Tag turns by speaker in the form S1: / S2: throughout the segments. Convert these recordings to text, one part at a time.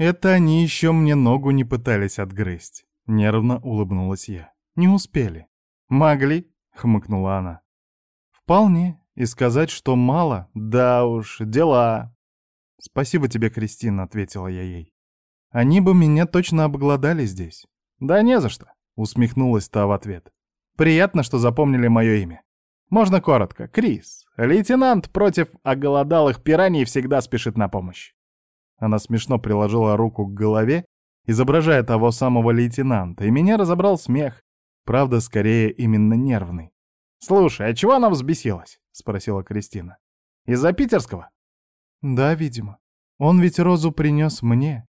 S1: Это они еще мне ногу не пытались отгрызть. Нервно улыбнулась я. Не успели. Могли, хмыкнула она. Вполне. И сказать, что мало, да уж, дела. Спасибо тебе, Кристина, ответила я ей. Они бы меня точно обглодали здесь. Да не за что, усмехнулась та в ответ. Приятно, что запомнили мое имя. Можно коротко. Крис. Лейтенант против оголодалых пираний всегда спешит на помощь. Она смешно приложила руку к голове, изображая того самого лейтенанта, и меня разобрал смех. Правда, скорее именно нервный. «Слушай, а чего она взбесилась?» — спросила Кристина. «Из-за питерского?» «Да, видимо. Он ведь розу принес мне».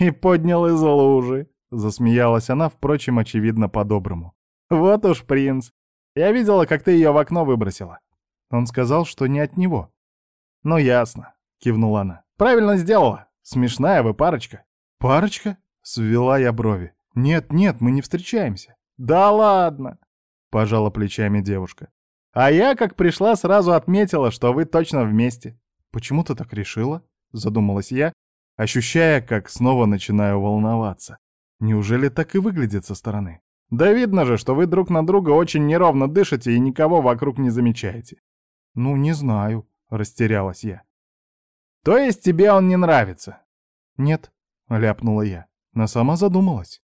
S1: «И поднял из лужи», — засмеялась она, впрочем, очевидно, по-доброму. «Вот уж принц. Я видела, как ты ее в окно выбросила». Он сказал, что не от него. «Ну, ясно», — кивнула она. «Правильно сделала. Смешная вы парочка». «Парочка?» — свела я брови. «Нет, нет, мы не встречаемся». «Да ладно!» — пожала плечами девушка. «А я, как пришла, сразу отметила, что вы точно вместе». «Почему ты так решила?» — задумалась я, ощущая, как снова начинаю волноваться. Неужели так и выглядит со стороны? Да видно же, что вы друг на друга очень неровно дышите и никого вокруг не замечаете. Ну, не знаю, растерялась я. То есть тебе он не нравится? Нет, ляпнула я, но сама задумалась.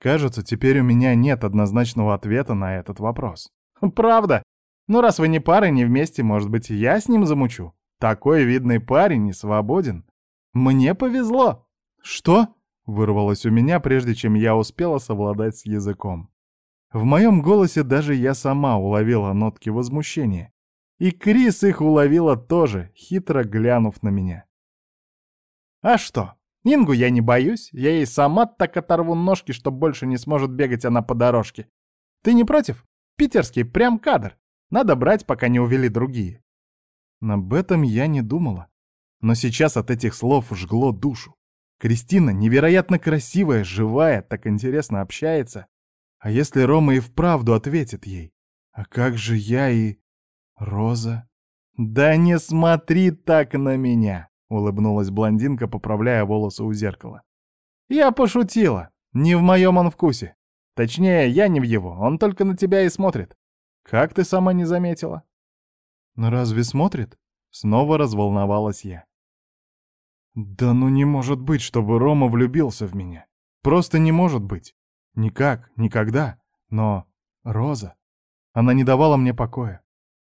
S1: Кажется, теперь у меня нет однозначного ответа на этот вопрос. Правда? Ну, раз вы не пара, не вместе, может быть, я с ним замучу? Такой видный парень и свободен. Мне повезло. Что? Вырвалось у меня, прежде чем я успела совладать с языком. В моем голосе даже я сама уловила нотки возмущения. И Крис их уловила тоже, хитро глянув на меня. «А что? Ингу я не боюсь, я ей сама так оторву ножки, что больше не сможет бегать она по дорожке. Ты не против? Питерский прям кадр. Надо брать, пока не увели другие». Об этом я не думала. Но сейчас от этих слов жгло душу. Кристина невероятно красивая, живая, так интересно общается. А если Рома и вправду ответит ей? А как же я и... Роза? Да не смотри так на меня, улыбнулась блондинка, поправляя волосы у зеркала. Я пошутила. Не в моем он вкусе. Точнее, я не в его, он только на тебя и смотрит. Как ты сама не заметила? Но разве смотрит? Снова разволновалась я. Да ну не может быть, чтобы Рома влюбился в меня. Просто не может быть. Никак, никогда. Но Роза... Она не давала мне покоя.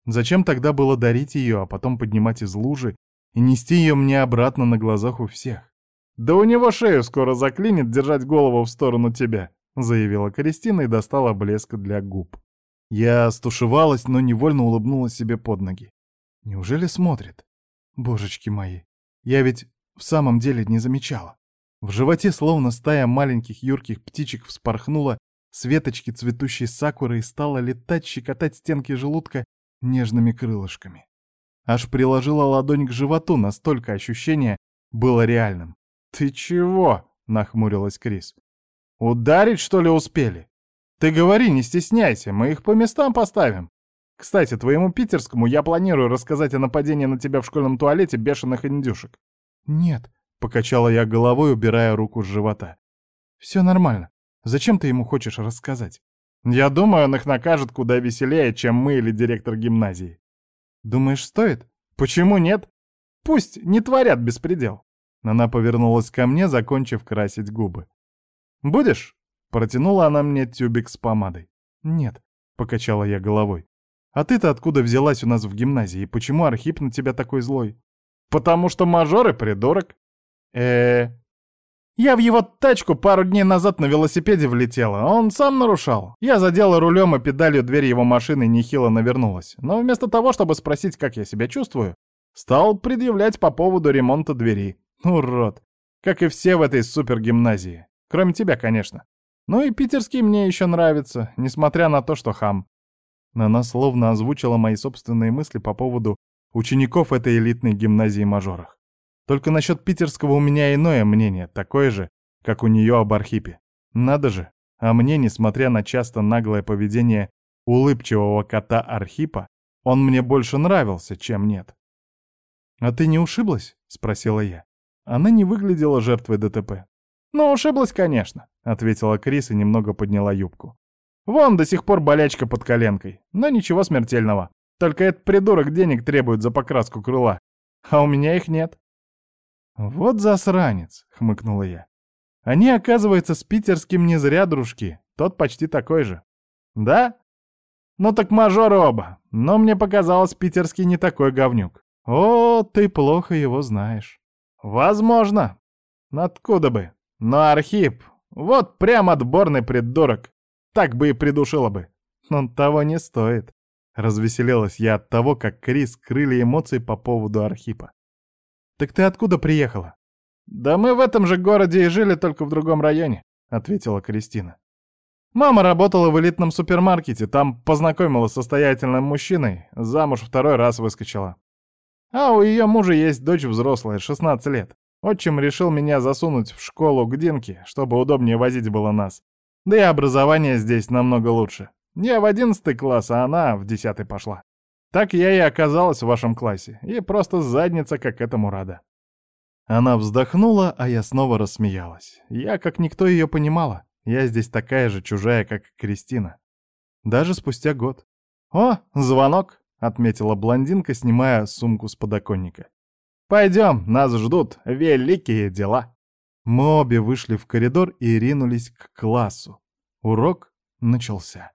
S1: Зачем тогда было дарить ее, а потом поднимать из лужи и нести ее мне обратно на глазах у всех? «Да у него шею скоро заклинит держать голову в сторону тебя», — заявила Кристина и достала блеск для губ. Я стушевалась, но невольно улыбнулась себе под ноги. Неужели смотрит? Божечки мои, я ведь в самом деле не замечала. В животе словно стая маленьких юрких птичек вспорхнула с веточки цветущей сакуры и стала летать, щекотать стенки желудка нежными крылышками. Аж приложила ладонь к животу, настолько ощущение было реальным. «Ты чего?» — нахмурилась Крис. «Ударить, что ли, успели? Ты говори, не стесняйся, мы их по местам поставим. Кстати, твоему питерскому я планирую рассказать о нападении на тебя в школьном туалете бешеных индюшек. «Нет», — покачала я головой, убирая руку с живота. «Все нормально. Зачем ты ему хочешь рассказать?» «Я думаю, он их накажет куда веселее, чем мы или директор гимназии». «Думаешь, стоит? Почему нет? Пусть не творят беспредел». Она повернулась ко мне, закончив красить губы. «Будешь?» — протянула она мне тюбик с помадой. «Нет», — покачала я головой. «А ты-то откуда взялась у нас в гимназии, и почему Архип на тебя такой злой?» Потому что мажор и придурок. э Я в его тачку пару дней назад на велосипеде влетела, он сам нарушал. Я задела рулем и педалью дверь его машины нехило навернулась. Но вместо того, чтобы спросить, как я себя чувствую, стал предъявлять по поводу ремонта двери. Урод. Как и все в этой супергимназии. Кроме тебя, конечно. Ну и питерский мне еще нравится, несмотря на то, что хам. Она словно озвучила мои собственные мысли по поводу учеников этой элитной гимназии мажорах. Только насчет питерского у меня иное мнение, такое же, как у нее об Архипе. Надо же, а мне, несмотря на часто наглое поведение улыбчивого кота Архипа, он мне больше нравился, чем нет. «А ты не ушиблась?» — спросила я. Она не выглядела жертвой ДТП. «Ну, ушиблась, конечно», — ответила Крис и немного подняла юбку. «Вон до сих пор болячка под коленкой, но ничего смертельного. Только этот придурок денег требует за покраску крыла, а у меня их нет». «Вот засранец», — хмыкнула я. «Они, оказывается, с питерским не зря дружки, тот почти такой же». «Да? Ну так мажоры оба, но мне показалось, питерский не такой говнюк». «О, ты плохо его знаешь». «Возможно. Откуда бы? Но Архип, вот прям отборный придурок. Так бы и придушила бы. Он того не стоит. Развеселилась я от того, как Крис крыли эмоции по поводу Архипа. «Так ты откуда приехала?» «Да мы в этом же городе и жили, только в другом районе», — ответила Кристина. «Мама работала в элитном супермаркете, там познакомилась с состоятельным мужчиной, замуж второй раз выскочила. А у ее мужа есть дочь взрослая, 16 лет. Отчим решил меня засунуть в школу к Динке, чтобы удобнее возить было нас. Да и образование здесь намного лучше. Я в одиннадцатый класс, а она в десятый пошла. Так я и оказалась в вашем классе, и просто задница как этому рада». Она вздохнула, а я снова рассмеялась. Я, как никто, ее понимала. Я здесь такая же чужая, как Кристина. Даже спустя год. «О, звонок!» — отметила блондинка, снимая сумку с подоконника. Пойдем, нас ждут великие дела. Мы обе вышли в коридор и ринулись к классу. Урок начался.